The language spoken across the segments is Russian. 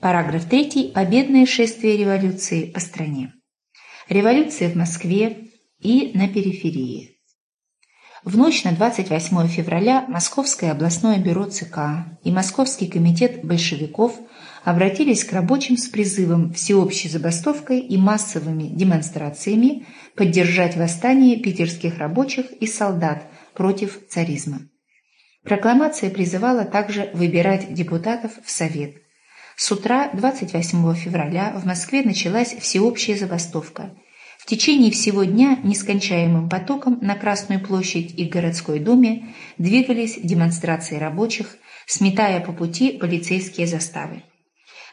Параграф 3. Победное шествие революции по стране. Революция в Москве и на периферии. В ночь на 28 февраля Московское областное бюро ЦК и Московский комитет большевиков обратились к рабочим с призывом всеобщей забастовкой и массовыми демонстрациями поддержать восстание питерских рабочих и солдат против царизма. Прокламация призывала также выбирать депутатов в Совет – с утра 28 февраля в Москве началась всеобщая забастовка. В течение всего дня нескончаемым потоком на Красную площадь и городской думе двигались демонстрации рабочих, сметая по пути полицейские заставы.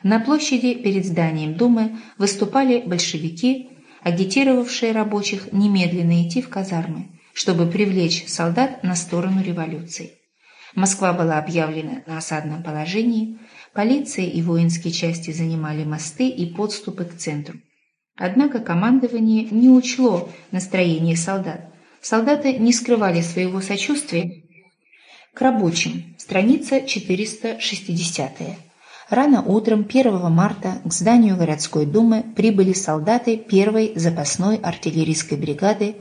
На площади перед зданием Думы выступали большевики, агитировавшие рабочих немедленно идти в казармы, чтобы привлечь солдат на сторону революции. Москва была объявлена на осадном положении, полиция и воинские части занимали мосты и подступы к центру. Однако командование не учло настроение солдат. Солдаты не скрывали своего сочувствия к рабочим. Страница 460. Рано утром 1 марта к зданию городской думы прибыли солдаты первой запасной артиллерийской бригады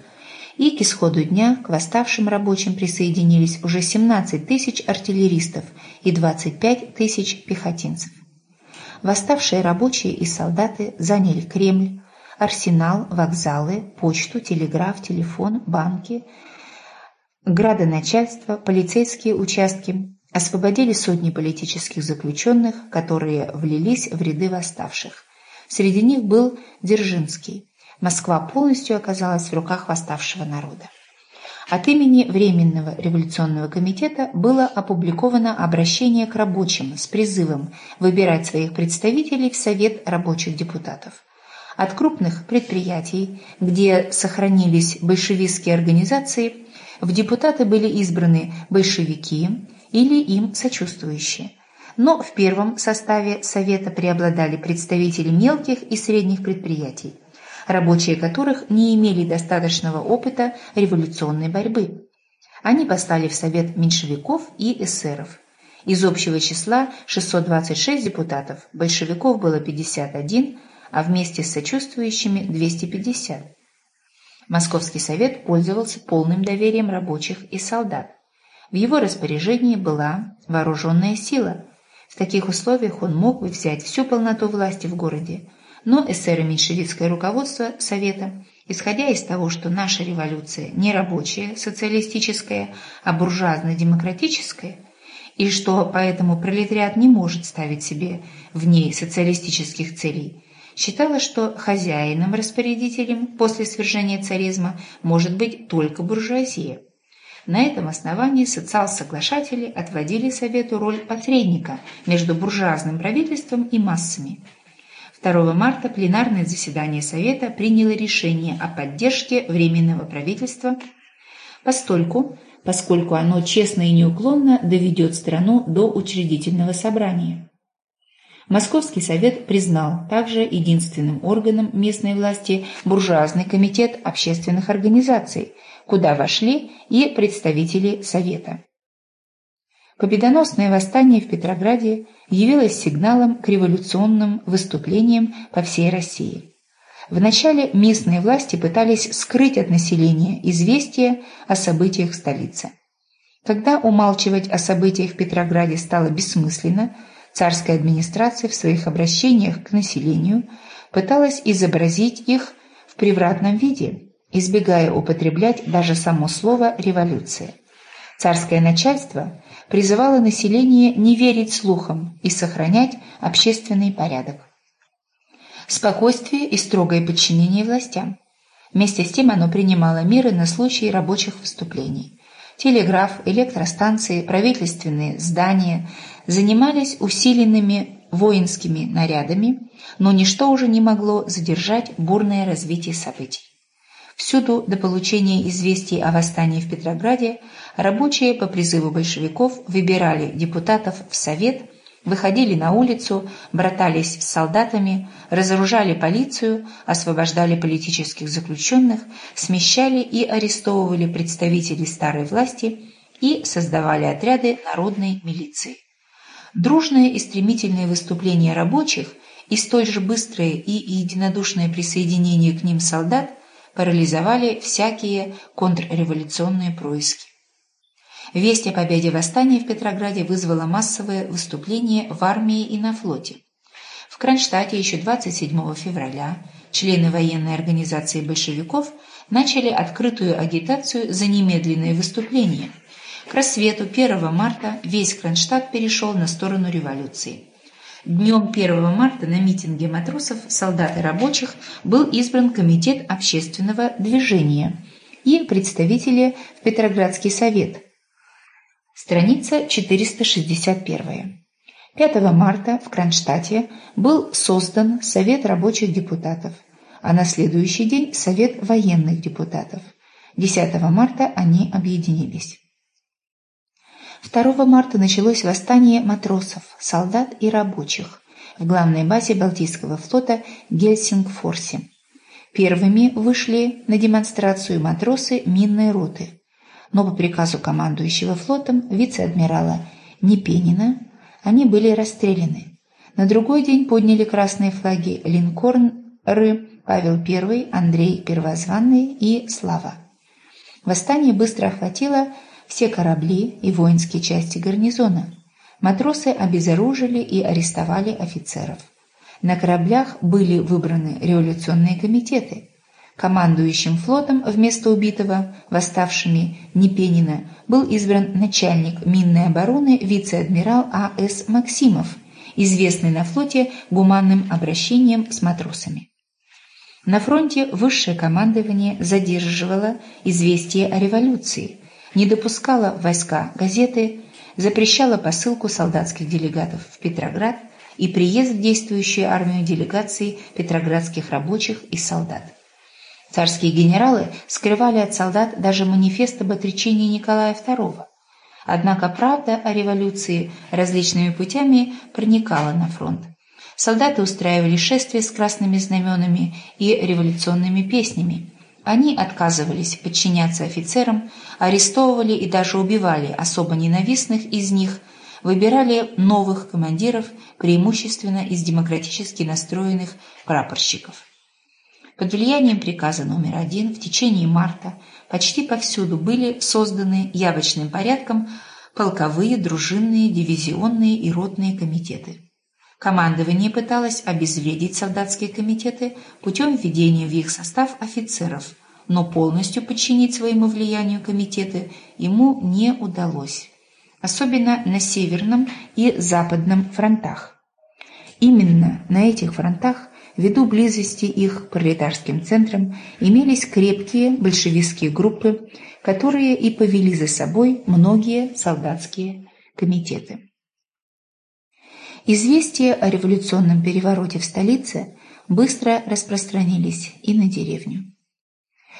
и к исходу дня к восставшим рабочим присоединились уже 17 тысяч артиллеристов и 25 тысяч пехотинцев. Восставшие рабочие и солдаты заняли Кремль, арсенал, вокзалы, почту, телеграф, телефон, банки, градоначальство, полицейские участки, освободили сотни политических заключенных, которые влились в ряды восставших. Среди них был Дзержинский, Москва полностью оказалась в руках восставшего народа. От имени Временного революционного комитета было опубликовано обращение к рабочим с призывом выбирать своих представителей в Совет рабочих депутатов. От крупных предприятий, где сохранились большевистские организации, в депутаты были избраны большевики или им сочувствующие. Но в первом составе Совета преобладали представители мелких и средних предприятий рабочие которых не имели достаточного опыта революционной борьбы. Они послали в Совет меньшевиков и эсеров. Из общего числа 626 депутатов большевиков было 51, а вместе с сочувствующими 250. Московский совет пользовался полным доверием рабочих и солдат. В его распоряжении была вооруженная сила. В таких условиях он мог бы взять всю полноту власти в городе, но эсеро-меньшевистское руководство Совета, исходя из того, что наша революция не рабочая, социалистическая, а буржуазно-демократическая, и что поэтому пролетариат не может ставить себе в ней социалистических целей, считала, что хозяином-распорядителем после свержения царизма может быть только буржуазия. На этом основании социал-соглашатели отводили Совету роль посредника между буржуазным правительством и массами – 2 марта пленарное заседание Совета приняло решение о поддержке Временного правительства, постольку, поскольку оно честно и неуклонно доведет страну до учредительного собрания. Московский совет признал также единственным органом местной власти буржуазный комитет общественных организаций, куда вошли и представители Совета. Победоносное восстание в Петрограде явилось сигналом к революционным выступлениям по всей России. Вначале местные власти пытались скрыть от населения известия о событиях столице. Когда умалчивать о событиях в Петрограде стало бессмысленно, царская администрация в своих обращениях к населению пыталась изобразить их в превратном виде, избегая употреблять даже само слово «революция». Царское начальство призывало население не верить слухам и сохранять общественный порядок. Спокойствие и строгое подчинение властям. Вместе с тем оно принимало меры на случай рабочих выступлений. Телеграф, электростанции, правительственные здания занимались усиленными воинскими нарядами, но ничто уже не могло задержать бурное развитие событий. Всюду до получения известий о восстании в Петрограде рабочие по призыву большевиков выбирали депутатов в Совет, выходили на улицу, братались с солдатами, разоружали полицию, освобождали политических заключенных, смещали и арестовывали представителей старой власти и создавали отряды народной милиции. Дружное и стремительное выступление рабочих и столь же быстрое и единодушное присоединение к ним солдат парализовали всякие контрреволюционные происки. Весть о победе восстания в Петрограде вызвала массовое выступление в армии и на флоте. В Кронштадте еще 27 февраля члены военной организации большевиков начали открытую агитацию за немедленное выступление. К рассвету 1 марта весь Кронштадт перешел на сторону революции. Днем 1 марта на митинге матросов, солдат и рабочих был избран Комитет общественного движения и представители в Петроградский совет. Страница 461. 5 марта в Кронштадте был создан Совет рабочих депутатов, а на следующий день Совет военных депутатов. 10 марта они объединились. 2 марта началось восстание матросов, солдат и рабочих в главной базе Балтийского флота Гельсингфорсе. Первыми вышли на демонстрацию матросы минной роты, но по приказу командующего флотом вице-адмирала Непенина они были расстреляны. На другой день подняли красные флаги линкорнры Павел I, Андрей Первозванный и Слава. Восстание быстро охватило все корабли и воинские части гарнизона. Матросы обезоружили и арестовали офицеров. На кораблях были выбраны революционные комитеты. Командующим флотом вместо убитого восставшими Непенина был избран начальник минной обороны вице-адмирал А.С. Максимов, известный на флоте гуманным обращением с матросами. На фронте высшее командование задерживало известие о революции, не допускало войска газеты, запрещало посылку солдатских делегатов в Петроград и приезд в действующую армию делегаций петроградских рабочих и солдат. Царские генералы скрывали от солдат даже манифест об отречении Николая II. Однако правда о революции различными путями проникала на фронт. Солдаты устраивали шествия с красными знаменами и революционными песнями. Они отказывались подчиняться офицерам, арестовывали и даже убивали особо ненавистных из них, выбирали новых командиров, преимущественно из демократически настроенных прапорщиков. Под влиянием приказа номер один в течение марта почти повсюду были созданы явочным порядком полковые, дружинные, дивизионные и ротные комитеты. Командование пыталось обезвредить солдатские комитеты путем введения в их состав офицеров, но полностью подчинить своему влиянию комитеты ему не удалось, особенно на Северном и Западном фронтах. Именно на этих фронтах ввиду близости их к пролетарским центрам имелись крепкие большевистские группы, которые и повели за собой многие солдатские комитеты. Известия о революционном перевороте в столице быстро распространились и на деревню.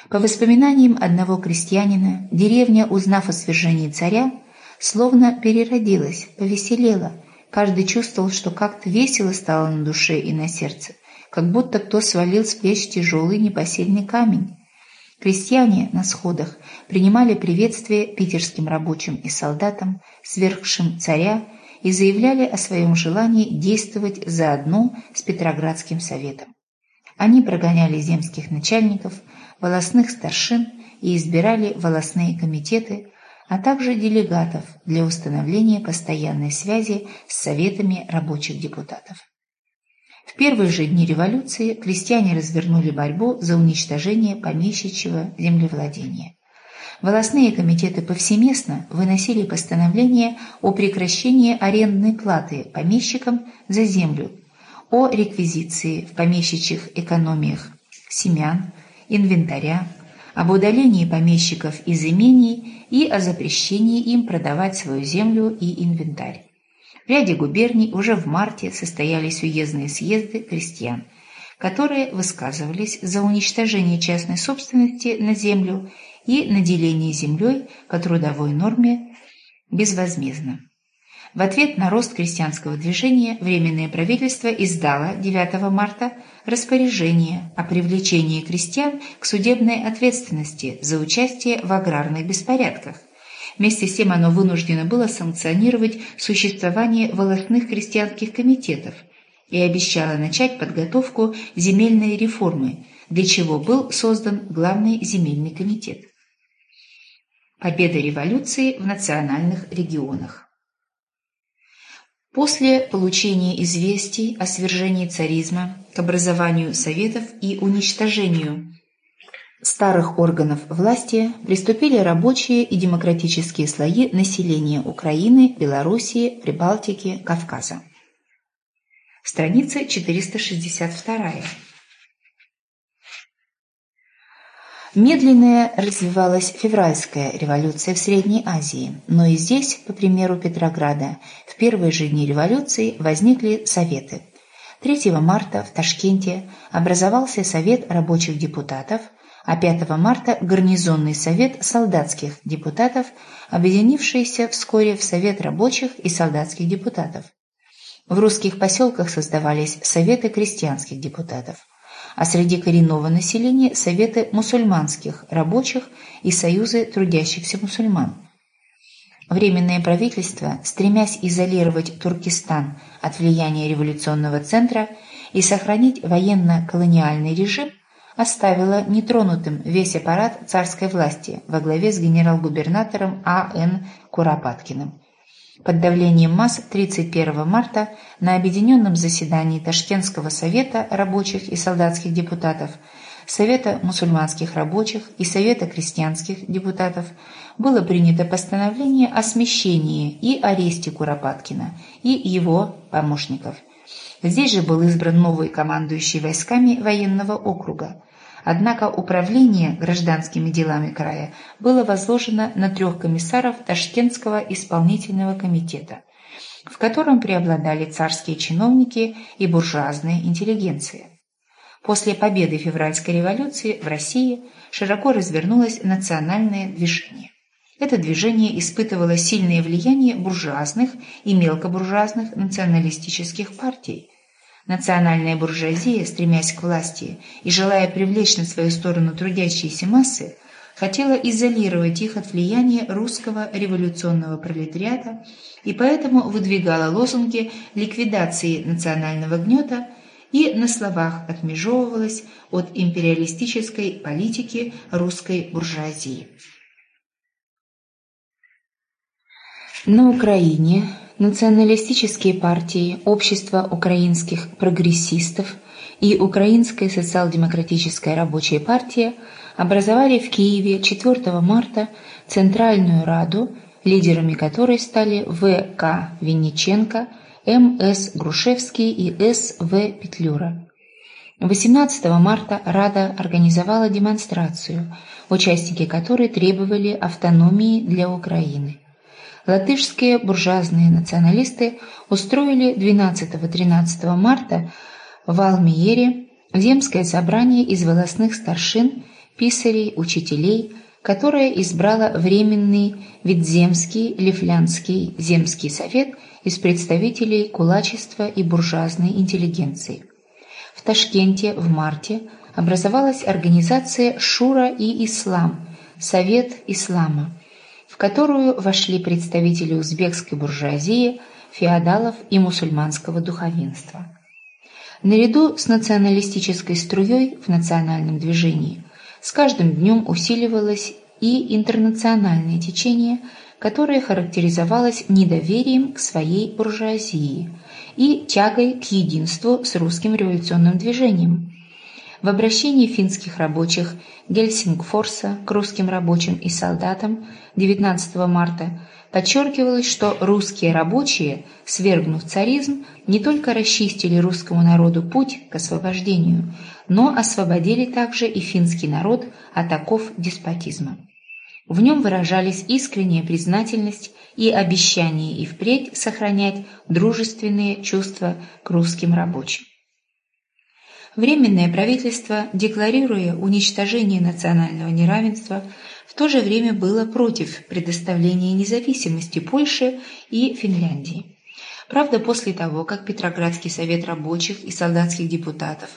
По воспоминаниям одного крестьянина, деревня, узнав о свержении царя, словно переродилась, повеселела. Каждый чувствовал, что как-то весело стало на душе и на сердце как будто кто свалил с плеч тяжелый непосильный камень. Крестьяне на сходах принимали приветствие питерским рабочим и солдатам, свергшим царя, и заявляли о своем желании действовать заодно с Петроградским советом. Они прогоняли земских начальников, волосных старшин и избирали волосные комитеты, а также делегатов для установления постоянной связи с советами рабочих депутатов. В первые же дни революции крестьяне развернули борьбу за уничтожение помещичьего землевладения. Волосные комитеты повсеместно выносили постановление о прекращении арендной платы помещикам за землю, о реквизиции в помещичьих экономиях семян, инвентаря, об удалении помещиков из имений и о запрещении им продавать свою землю и инвентарь. В ряде губерний уже в марте состоялись уездные съезды крестьян, которые высказывались за уничтожение частной собственности на землю и наделение землей по трудовой норме безвозмездно. В ответ на рост крестьянского движения Временное правительство издало 9 марта распоряжение о привлечении крестьян к судебной ответственности за участие в аграрных беспорядках – Вместе с тем оно вынуждено было санкционировать существование волостных крестьянских комитетов и обещало начать подготовку земельной реформы, для чего был создан Главный земельный комитет. Победа революции в национальных регионах После получения известий о свержении царизма к образованию советов и уничтожению старых органов власти приступили рабочие и демократические слои населения Украины, Белоруссии, Прибалтики, Кавказа. Страница 462. Медленная развивалась февральская революция в Средней Азии, но и здесь, по примеру Петрограда, в первые же дни революции возникли советы. 3 марта в Ташкенте образовался Совет рабочих депутатов, а 5 марта Гарнизонный совет солдатских депутатов, объединившийся вскоре в Совет рабочих и солдатских депутатов. В русских поселках создавались Советы крестьянских депутатов а среди коренного населения – советы мусульманских рабочих и союзы трудящихся мусульман. Временное правительство, стремясь изолировать Туркестан от влияния революционного центра и сохранить военно-колониальный режим, оставило нетронутым весь аппарат царской власти во главе с генерал-губернатором А.Н. Куропаткиным. Под давлением масс 31 марта на объединенном заседании Ташкентского совета рабочих и солдатских депутатов, Совета мусульманских рабочих и Совета крестьянских депутатов было принято постановление о смещении и аресте Куропаткина и его помощников. Здесь же был избран новый командующий войсками военного округа. Однако управление гражданскими делами края было возложено на трех комиссаров Ташкентского исполнительного комитета, в котором преобладали царские чиновники и буржуазная интеллигенция. После победы февральской революции в России широко развернулось национальное движение. Это движение испытывало сильное влияние буржуазных и мелкобуржуазных националистических партий – Национальная буржуазия, стремясь к власти и желая привлечь на свою сторону трудящиеся массы, хотела изолировать их от влияния русского революционного пролетариата и поэтому выдвигала лозунги ликвидации национального гнета и на словах отмежевывалась от империалистической политики русской буржуазии. На Украине националистические партии Общество украинских прогрессистов и Украинская социал-демократическая рабочая партия образовали в Киеве 4 марта Центральную Раду, лидерами которой стали В.К. Винниченко, М.С. Грушевский и С.В. Петлюра. 18 марта Рада организовала демонстрацию, участники которой требовали автономии для Украины латышские буржуазные националисты устроили 12-13 марта в Алмиере земское собрание из волосных старшин, писарей, учителей, которое избрало Временный Видземский Лифлянский земский совет из представителей кулачества и буржуазной интеллигенции. В Ташкенте в марте образовалась организация «Шура и Ислам» – Совет Ислама – в которую вошли представители узбекской буржуазии, феодалов и мусульманского духовенства. Наряду с националистической струей в национальном движении с каждым днем усиливалось и интернациональное течение, которое характеризовалось недоверием к своей буржуазии и тягой к единству с русским революционным движением. В обращении финских рабочих Гельсингфорса к русским рабочим и солдатам 19 марта подчеркивалось, что русские рабочие, свергнув царизм, не только расчистили русскому народу путь к освобождению, но освободили также и финский народ от оков деспотизма. В нем выражались искренняя признательность и обещание и впредь сохранять дружественные чувства к русским рабочим. Временное правительство, декларируя уничтожение национального неравенства, в то же время было против предоставления независимости Польши и Финляндии. Правда, после того, как Петроградский совет рабочих и солдатских депутатов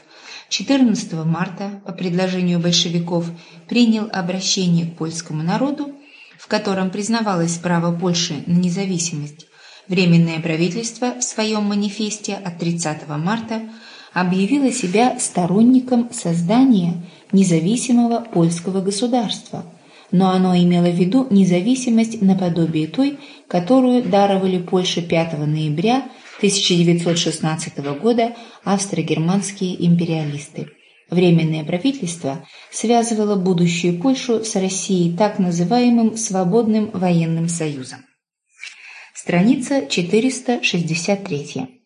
14 марта по предложению большевиков принял обращение к польскому народу, в котором признавалось право Польши на независимость, Временное правительство в своем манифесте от 30 марта объявило себя сторонником создания независимого польского государства, но оно имело в виду независимость наподобие той, которую даровали Польше 5 ноября 1916 года австро-германские империалисты. Временное правительство связывало будущую Польшу с Россией так называемым «свободным военным союзом». Страница 463.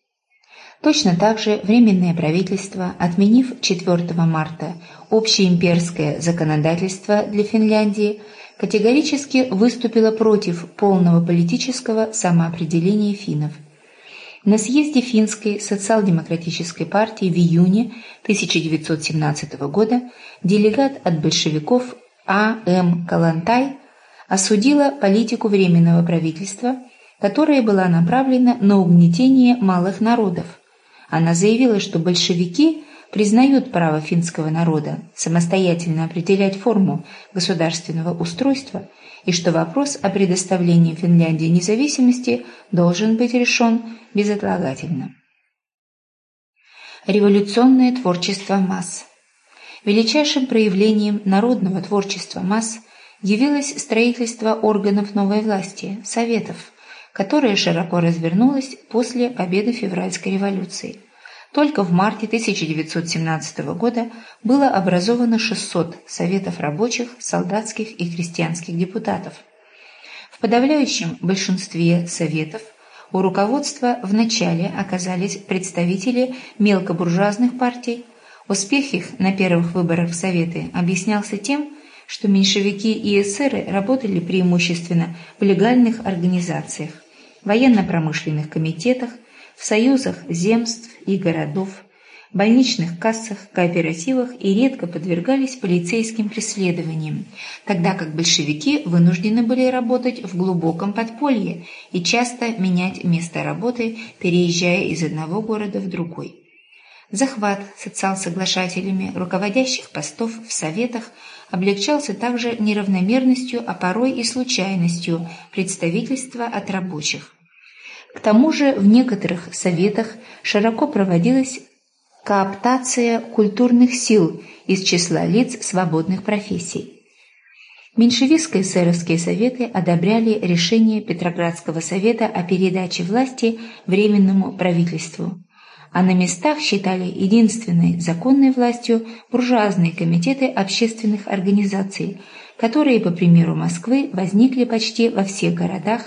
Точно так же Временное правительство, отменив 4 марта общеимперское законодательство для Финляндии, категорически выступило против полного политического самоопределения финнов. На съезде финской социал-демократической партии в июне 1917 года делегат от большевиков А. М. Калантай осудила политику Временного правительства – которая была направлена на угнетение малых народов. Она заявила, что большевики признают право финского народа самостоятельно определять форму государственного устройства и что вопрос о предоставлении Финляндии независимости должен быть решен безотлагательно. Революционное творчество масс Величайшим проявлением народного творчества масс явилось строительство органов новой власти – советов – которая широко развернулась после победы февральской революции. Только в марте 1917 года было образовано 600 советов рабочих, солдатских и крестьянских депутатов. В подавляющем большинстве советов у руководства вначале оказались представители мелкобуржуазных партий. Успех их на первых выборах в Советы объяснялся тем, что меньшевики и эсеры работали преимущественно в легальных организациях военно-промышленных комитетах, в союзах земств и городов, больничных кассах, кооперативах и редко подвергались полицейским преследованиям, тогда как большевики вынуждены были работать в глубоком подполье и часто менять место работы, переезжая из одного города в другой. Захват социал-соглашателями руководящих постов в советах облегчался также неравномерностью, а порой и случайностью представительства от рабочих. К тому же в некоторых советах широко проводилась кооптация культурных сил из числа лиц свободных профессий. Меньшевистско-эсеровские советы одобряли решение Петроградского совета о передаче власти Временному правительству а на местах считали единственной законной властью буржуазные комитеты общественных организаций, которые, по примеру Москвы, возникли почти во всех городах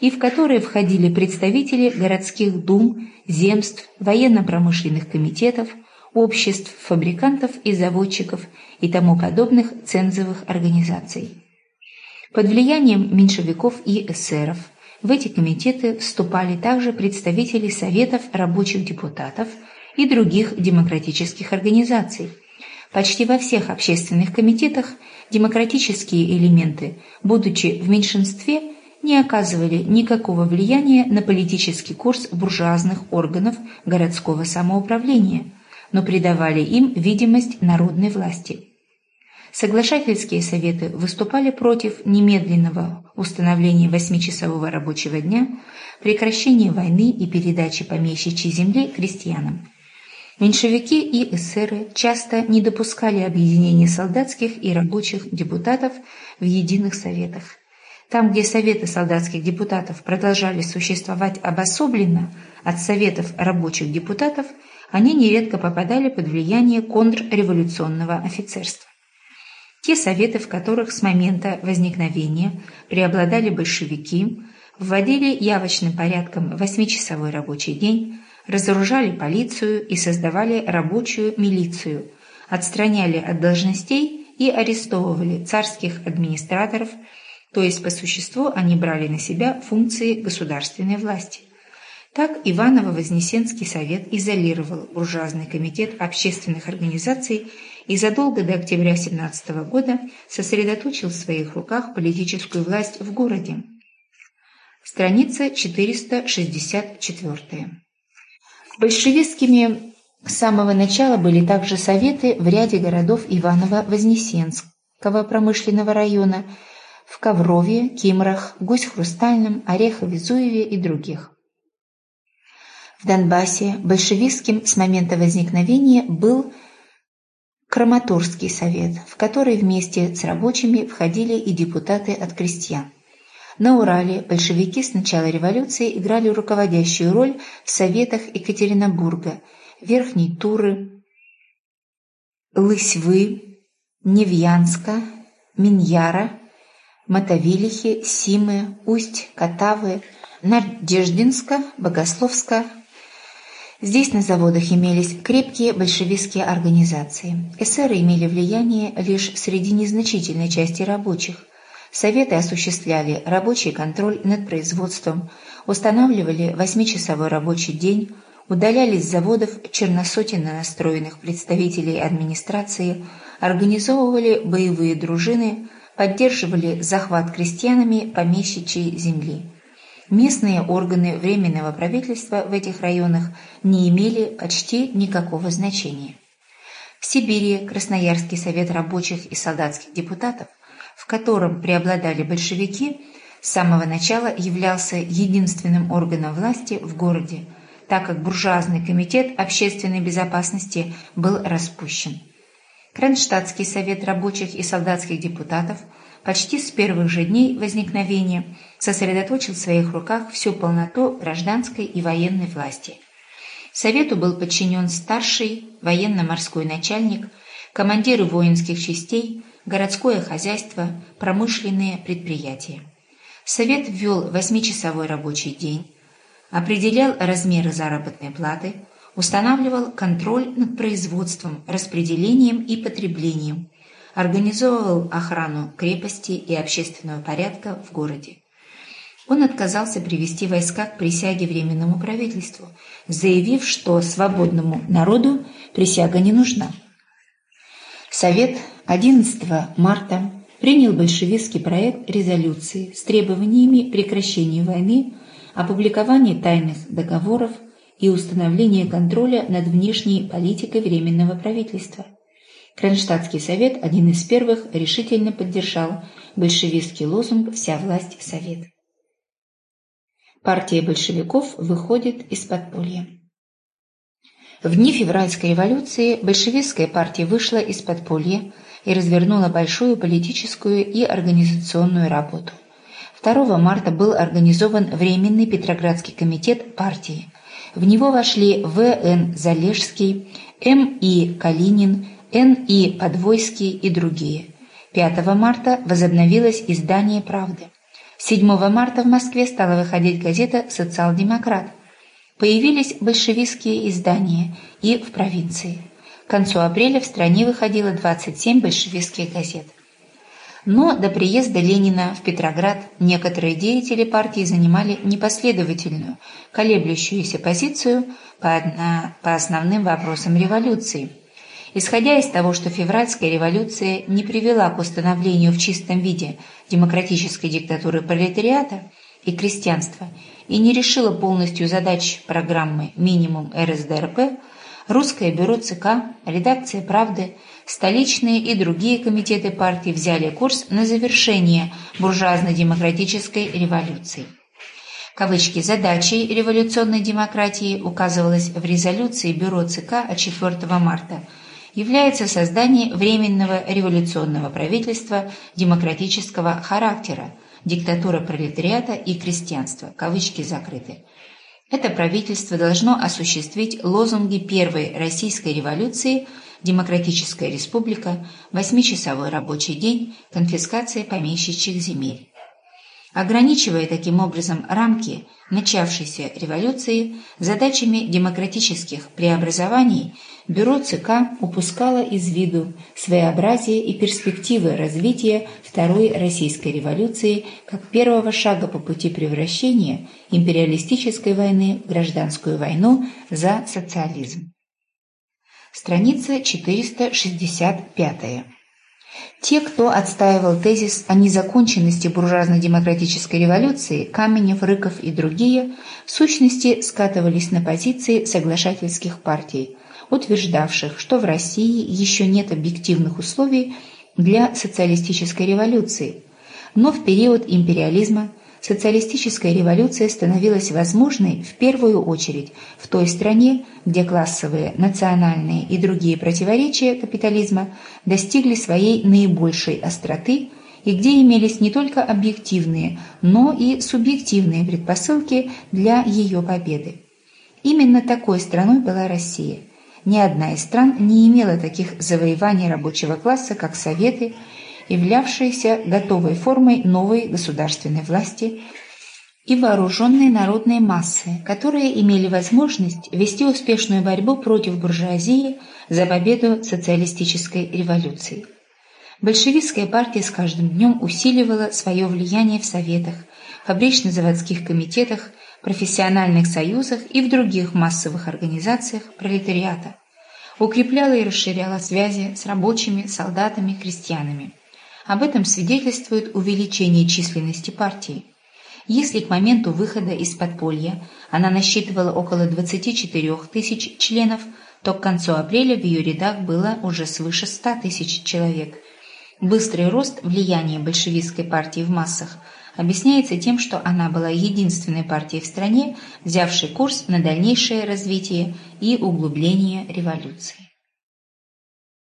и в которые входили представители городских дум, земств, военно-промышленных комитетов, обществ, фабрикантов и заводчиков и тому подобных цензовых организаций. Под влиянием меньшевиков и эсеров – в эти комитеты вступали также представители Советов рабочих депутатов и других демократических организаций. Почти во всех общественных комитетах демократические элементы, будучи в меньшинстве, не оказывали никакого влияния на политический курс буржуазных органов городского самоуправления, но придавали им видимость народной власти. Соглашательские советы выступали против немедленного установления восьмичасового рабочего дня, прекращения войны и передачи помещичьей земли крестьянам. Меньшевики и эсеры часто не допускали объединения солдатских и рабочих депутатов в единых советах. Там, где советы солдатских депутатов продолжали существовать обособленно от советов рабочих депутатов, они нередко попадали под влияние контрреволюционного офицерства. Те советы, в которых с момента возникновения преобладали большевики, вводили явочным порядком восьмичасовой рабочий день, разоружали полицию и создавали рабочую милицию, отстраняли от должностей и арестовывали царских администраторов, то есть по существу они брали на себя функции государственной власти. Так Иваново-Вознесенский совет изолировал буржуазный комитет общественных организаций и задолго до октября 17 года сосредоточил в своих руках политическую власть в городе. Страница 464. Большевистскими с самого начала были также советы в ряде городов Иваново-Вознесенского промышленного района, в Коврове, Кимрах, Гусь-Хрустальном, Орехове-Зуеве и других. В Донбассе большевистским с момента возникновения был Краматорский совет, в который вместе с рабочими входили и депутаты от крестьян. На Урале большевики с начала революции играли руководящую роль в советах Екатеринбурга, Верхней Туры, Лысьвы, Невьянска, Миньяра, Мотовилихи, Симы, Усть, Катавы, Надеждинска, Богословска, Здесь на заводах имелись крепкие большевистские организации. Эсеры имели влияние лишь среди незначительной части рабочих. Советы осуществляли рабочий контроль над производством, устанавливали восьмичасовой рабочий день, удалялись с заводов черносотенно настроенных представителей администрации, организовывали боевые дружины, поддерживали захват крестьянами помещичьей земли. Местные органы Временного правительства в этих районах не имели почти никакого значения. В Сибири Красноярский совет рабочих и солдатских депутатов, в котором преобладали большевики, с самого начала являлся единственным органом власти в городе, так как буржуазный комитет общественной безопасности был распущен. Кронштадтский совет рабочих и солдатских депутатов – почти с первых же дней возникновения сосредоточил в своих руках всю полноту гражданской и военной власти. Совету был подчинен старший военно-морской начальник, командиры воинских частей, городское хозяйство, промышленные предприятия. Совет ввел восьмичасовой рабочий день, определял размеры заработной платы, устанавливал контроль над производством, распределением и потреблением, организовывал охрану крепости и общественного порядка в городе. Он отказался привести войска к присяге Временному правительству, заявив, что свободному народу присяга не нужна. Совет 11 марта принял большевистский проект резолюции с требованиями прекращения войны, опубликования тайных договоров и установления контроля над внешней политикой Временного правительства – Кронштадтский совет, один из первых, решительно поддержал большевистский лозунг «Вся власть – совет». Партия большевиков выходит из подполья. В дни февральской революции большевистская партия вышла из подполья и развернула большую политическую и организационную работу. 2 марта был организован Временный Петроградский комитет партии. В него вошли В.Н. Залежский, М.И. Калинин, Н.И. Подвойский и другие. 5 марта возобновилось издание «Правды». 7 марта в Москве стала выходить газета «Социал-демократ». Появились большевистские издания и в провинции. К концу апреля в стране выходило 27 большевистских газет. Но до приезда Ленина в Петроград некоторые деятели партии занимали непоследовательную, колеблющуюся позицию по, одна, по основным вопросам революции – Исходя из того, что февральская революция не привела к установлению в чистом виде демократической диктатуры пролетариата и крестьянства и не решила полностью задач программы «Минимум РСДРП», Русское бюро ЦК, редакция «Правды», столичные и другие комитеты партии взяли курс на завершение буржуазно-демократической революции. Кавычки «задачей революционной демократии» указывалось в резолюции Бюро ЦК от 4 марта – является создание Временного революционного правительства демократического характера, диктатура пролетариата и крестьянства, кавычки закрыты. Это правительство должно осуществить лозунги Первой Российской революции «Демократическая республика», «Восьмичасовой рабочий день», «Конфискация помещичьих земель». Ограничивая таким образом рамки начавшейся революции задачами демократических преобразований, Бюро ЦК упускало из виду своеобразие и перспективы развития Второй Российской революции как первого шага по пути превращения империалистической войны в гражданскую войну за социализм. Страница 465. Те, кто отстаивал тезис о незаконченности буржуазно-демократической революции, Каменев, Рыков и другие, в сущности скатывались на позиции соглашательских партий, утверждавших, что в России еще нет объективных условий для социалистической революции. Но в период империализма социалистическая революция становилась возможной в первую очередь в той стране, где классовые, национальные и другие противоречия капитализма достигли своей наибольшей остроты и где имелись не только объективные, но и субъективные предпосылки для ее победы. Именно такой страной была Россия. Ни одна из стран не имела таких завоеваний рабочего класса, как Советы, являвшиеся готовой формой новой государственной власти и вооруженные народные массы, которые имели возможность вести успешную борьбу против буржуазии за победу социалистической революции. Большевистская партия с каждым днем усиливала свое влияние в советах, фабрично-заводских комитетах, профессиональных союзах и в других массовых организациях пролетариата, укрепляла и расширяла связи с рабочими, солдатами, крестьянами. Об этом свидетельствует увеличение численности партии. Если к моменту выхода из подполья она насчитывала около 24 тысяч членов, то к концу апреля в ее рядах было уже свыше 100 тысяч человек. Быстрый рост влияния большевистской партии в массах объясняется тем, что она была единственной партией в стране, взявшей курс на дальнейшее развитие и углубление революции.